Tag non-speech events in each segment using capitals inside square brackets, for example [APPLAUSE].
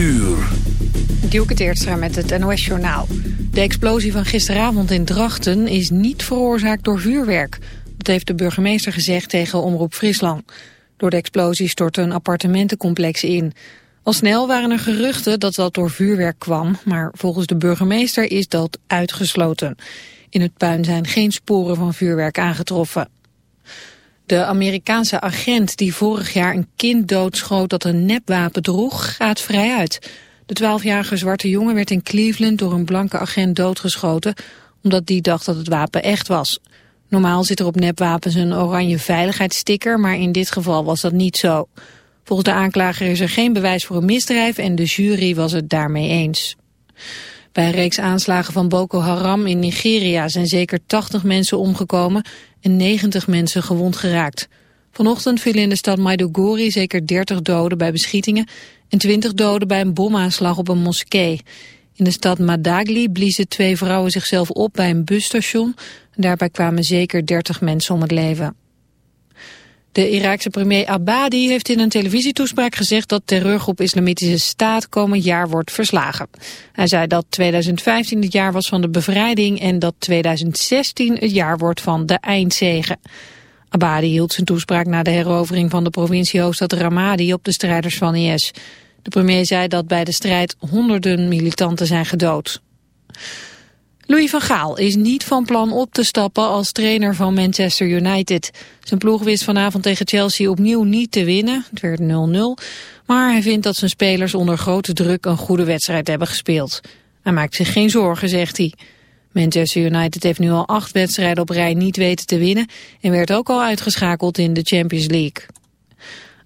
uur. Dielke Teertstra met het NOS-journaal. De explosie van gisteravond in Drachten is niet veroorzaakt door vuurwerk. Dat heeft de burgemeester gezegd tegen Omroep Friesland. Door de explosie stortte een appartementencomplex in. Al snel waren er geruchten dat dat door vuurwerk kwam... maar volgens de burgemeester is dat uitgesloten. In het puin zijn geen sporen van vuurwerk aangetroffen. De Amerikaanse agent die vorig jaar een kind doodschoot dat een nepwapen droeg, gaat vrij uit. De 12-jarige zwarte jongen werd in Cleveland door een blanke agent doodgeschoten, omdat die dacht dat het wapen echt was. Normaal zit er op nepwapens een oranje veiligheidssticker, maar in dit geval was dat niet zo. Volgens de aanklager is er geen bewijs voor een misdrijf en de jury was het daarmee eens. Bij een reeks aanslagen van Boko Haram in Nigeria zijn zeker 80 mensen omgekomen en 90 mensen gewond geraakt. Vanochtend vielen in de stad Maiduguri zeker 30 doden bij beschietingen en 20 doden bij een bomaanslag op een moskee. In de stad Madagli bliezen twee vrouwen zichzelf op bij een busstation. Daarbij kwamen zeker 30 mensen om het leven. De Iraakse premier Abadi heeft in een televisietoespraak gezegd dat terreurgroep Islamitische Staat komend jaar wordt verslagen. Hij zei dat 2015 het jaar was van de bevrijding en dat 2016 het jaar wordt van de eindzegen. Abadi hield zijn toespraak na de herovering van de provinciehoofdstad Ramadi op de strijders van IS. De premier zei dat bij de strijd honderden militanten zijn gedood. Louis van Gaal is niet van plan op te stappen als trainer van Manchester United. Zijn ploeg wist vanavond tegen Chelsea opnieuw niet te winnen. Het werd 0-0. Maar hij vindt dat zijn spelers onder grote druk een goede wedstrijd hebben gespeeld. Hij maakt zich geen zorgen, zegt hij. Manchester United heeft nu al acht wedstrijden op rij niet weten te winnen... en werd ook al uitgeschakeld in de Champions League.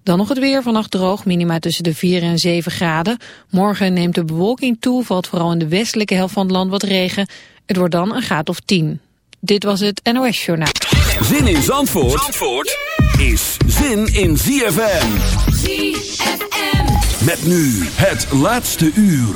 Dan nog het weer, vannacht droog, minima tussen de 4 en 7 graden. Morgen neemt de bewolking toe, valt vooral in de westelijke helft van het land wat regen. Het wordt dan een graad of 10. Dit was het NOS Journaal. Zin in Zandvoort, Zandvoort is zin in ZFM. ZFM. Met nu het laatste uur.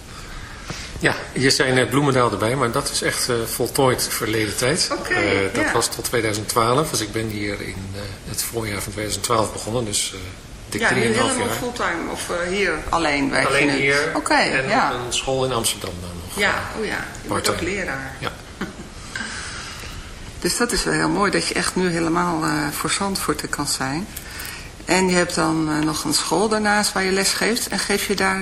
Ja, hier zijn net Bloemendaal erbij, maar dat is echt uh, voltooid verleden tijd. Okay, uh, dat was tot 2012, dus ik ben hier in uh, het voorjaar van 2012 begonnen, dus dik 3,5 ja, jaar. Ja, helemaal fulltime of hier alleen bij Alleen hier Oké, okay, en ja. een school in Amsterdam dan nog. Ja, oh ja, je wordt ook leraar. Ja. [LAUGHS] dus dat is wel heel mooi dat je echt nu helemaal voor Zandvoort kan zijn. En je hebt dan nog een school daarnaast waar je les geeft en geef je daar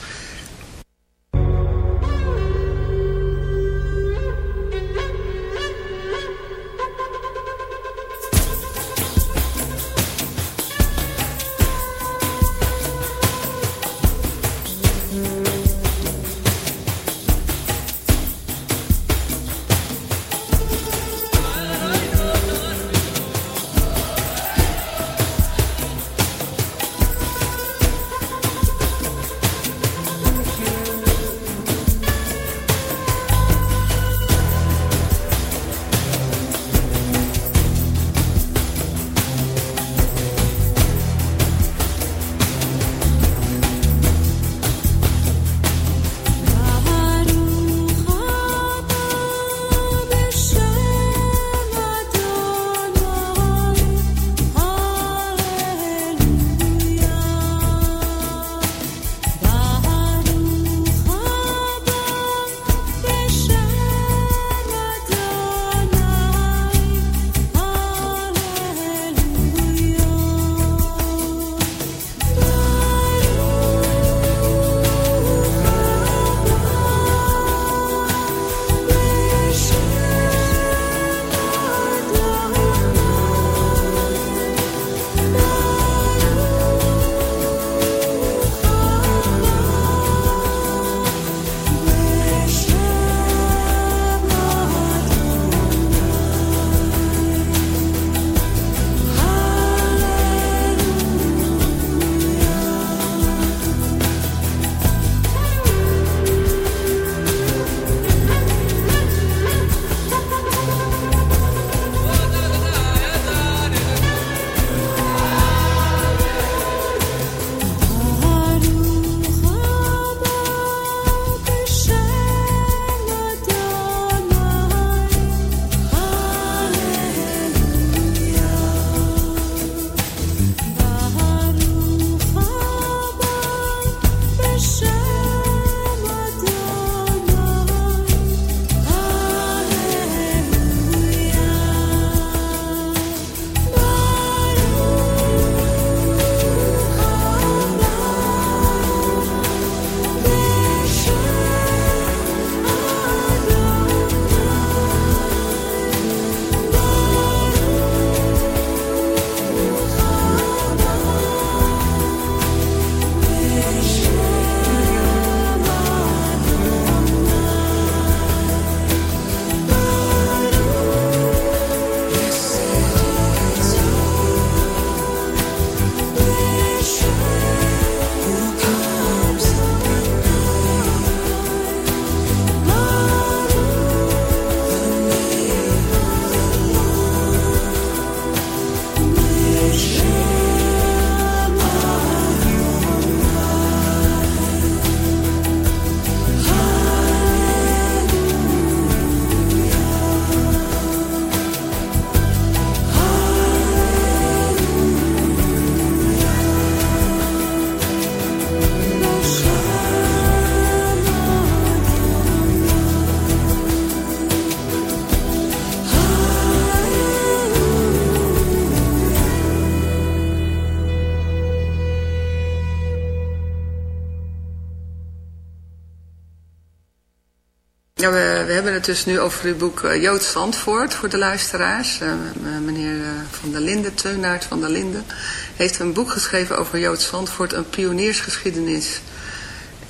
Hebben het dus nu over het boek uh, Jood Zandvoort voor de luisteraars. Uh, meneer uh, Van der Linden, Teunaert van der Linden, heeft een boek geschreven over Jood Zandvoort, een pioniersgeschiedenis.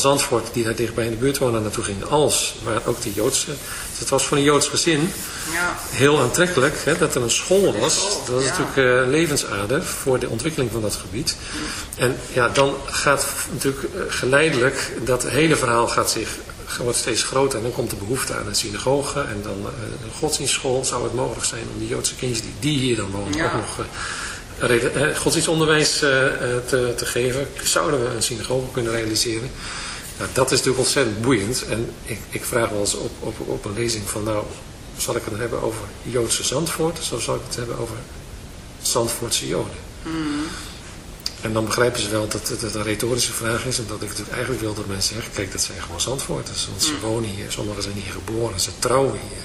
van Zandvoort die daar dichtbij in de buurt wonen naartoe gingen, als waar ook die Joodse. Dus het was voor een Joods gezin Ja. heel aantrekkelijk hè, dat er een school was. Dat was ja. natuurlijk uh, een levensader voor de ontwikkeling van dat gebied. En ja, dan gaat natuurlijk uh, geleidelijk dat hele verhaal gaat zich wordt steeds groter en dan komt de behoefte aan een synagoge en dan uh, een godsdienstschool. Zou het mogelijk zijn om die Joodse kindjes die, die hier dan wonen Ja. ook nog uh, eh, godsdienstonderwijs te, te geven? Zouden we een synagoge kunnen realiseren? Nou, dat is natuurlijk ontzettend boeiend en ik, ik vraag wel eens op, op, op een lezing van nou, zal ik het hebben over Joodse Zandvoort of zal ik het hebben over Zandvoortse Joden? En dan begrijpen ze wel dat het een retorische vraag is. En dat ik natuurlijk eigenlijk wil dat mensen zeggen, kijk dat zijn gewoon Zandvoorters. Want ze wonen hier, sommigen zijn hier geboren, ze trouwen hier.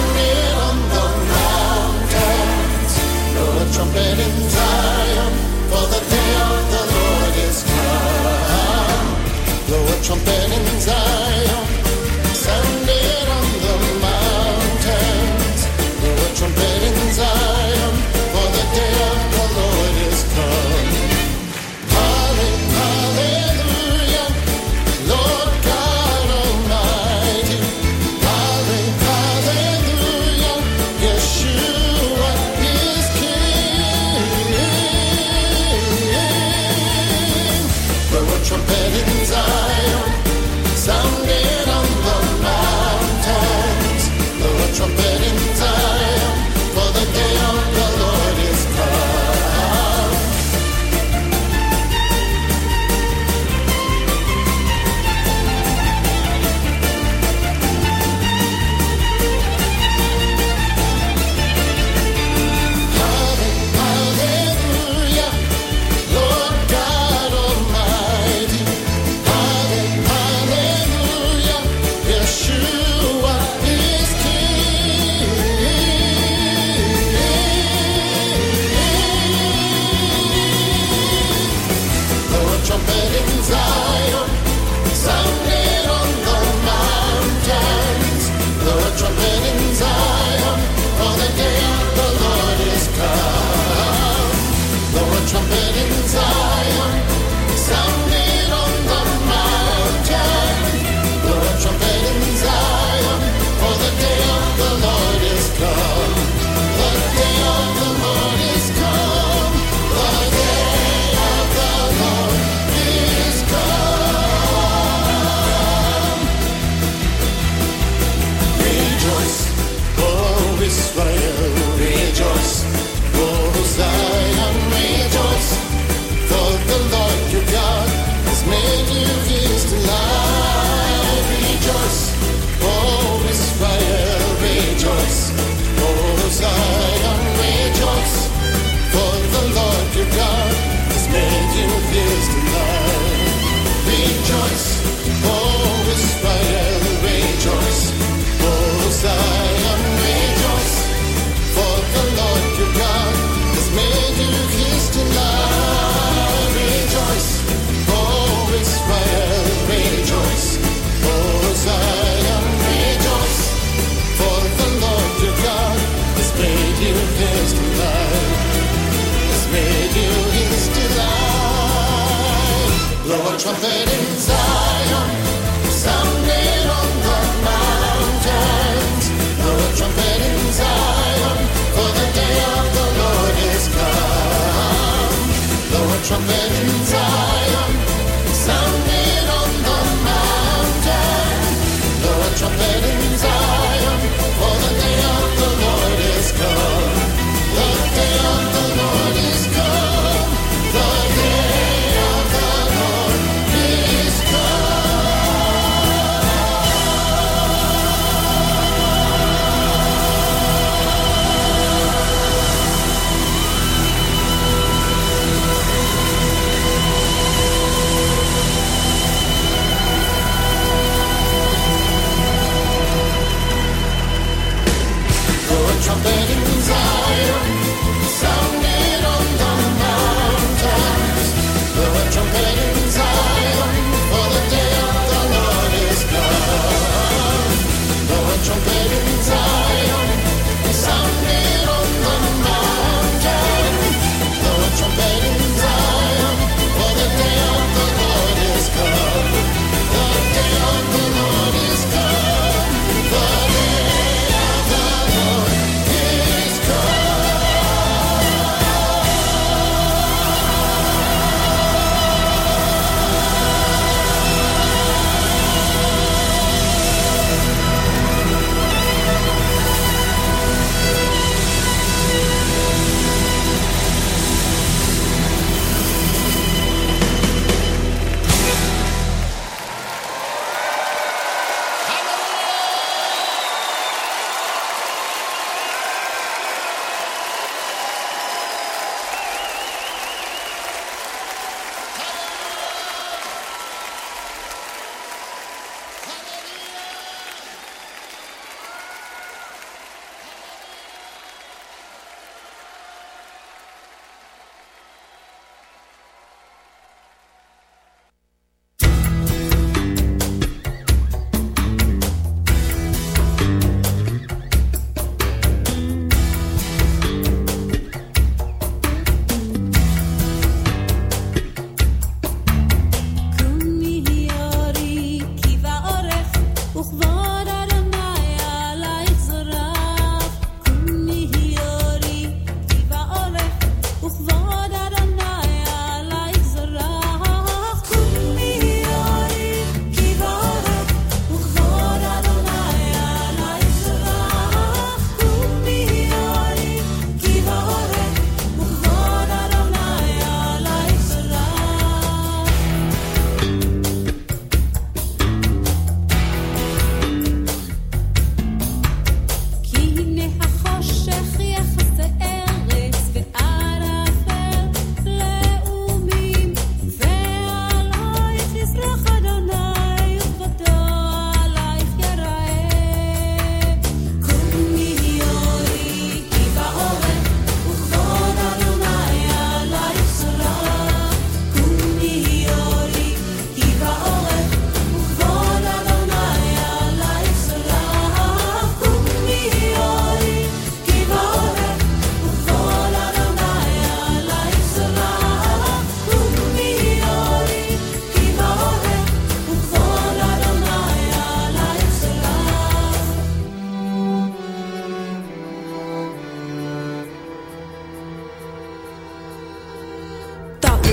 time. 穿美女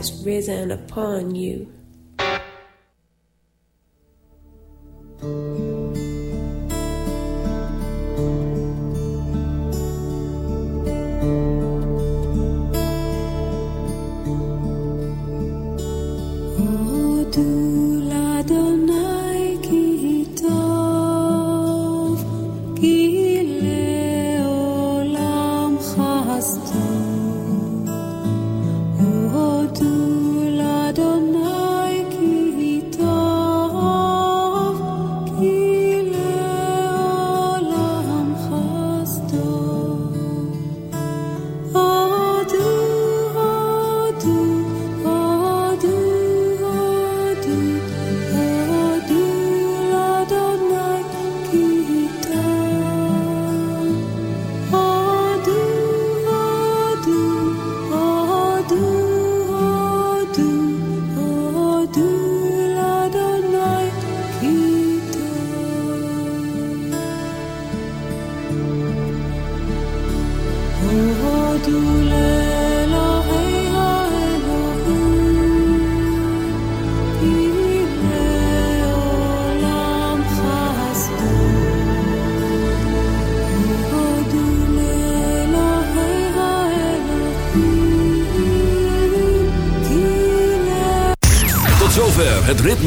Has risen upon you.